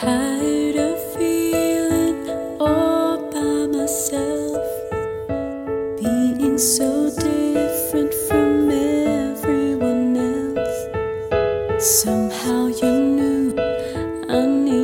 tired of feeling all by myself, being so different from everyone else. Somehow you knew I needed.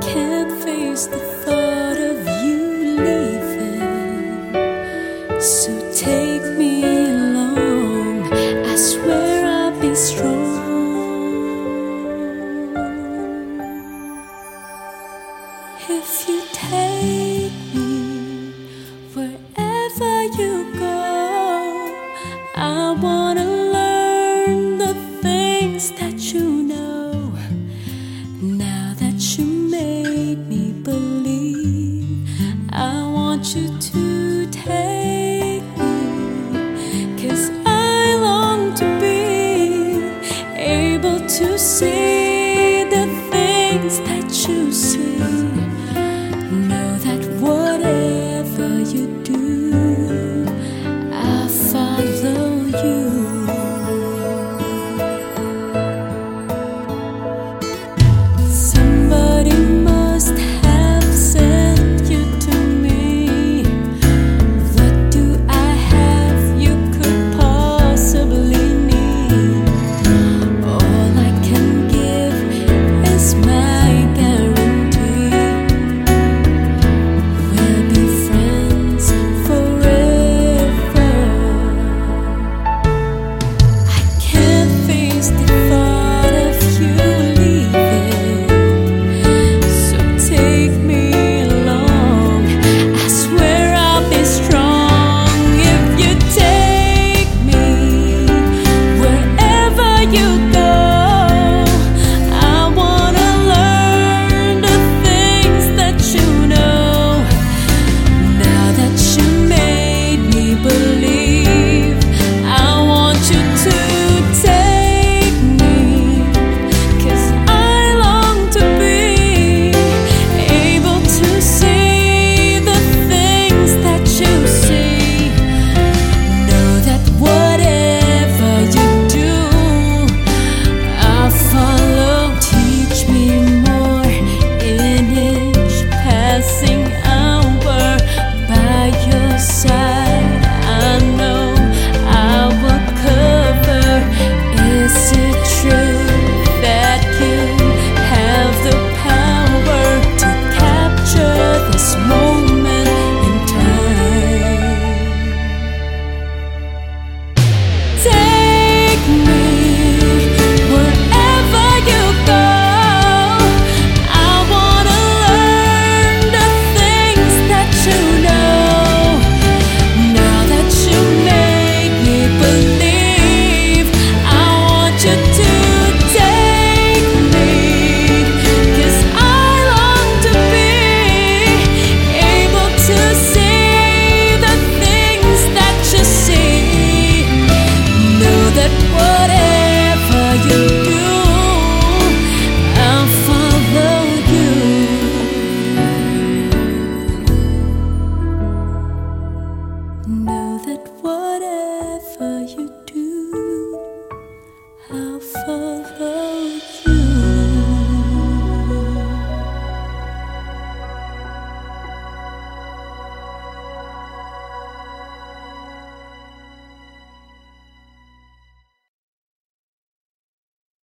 Can't face the thought. see.